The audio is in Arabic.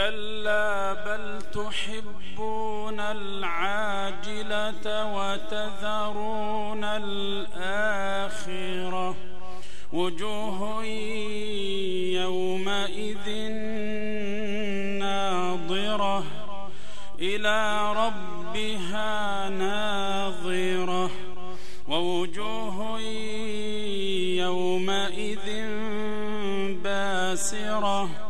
كلا بل تحبون العاجلة وتذرون الآخرة. وجوه يومئذ ناظرة. إلى ربها ناظرة. ووجوه يومئذ باسرة.